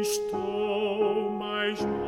Estou mais mal.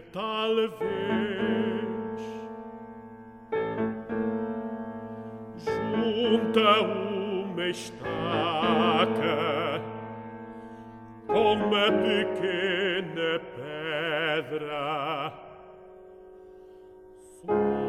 talvez junta uma estaca com uma pequena pedra. Sua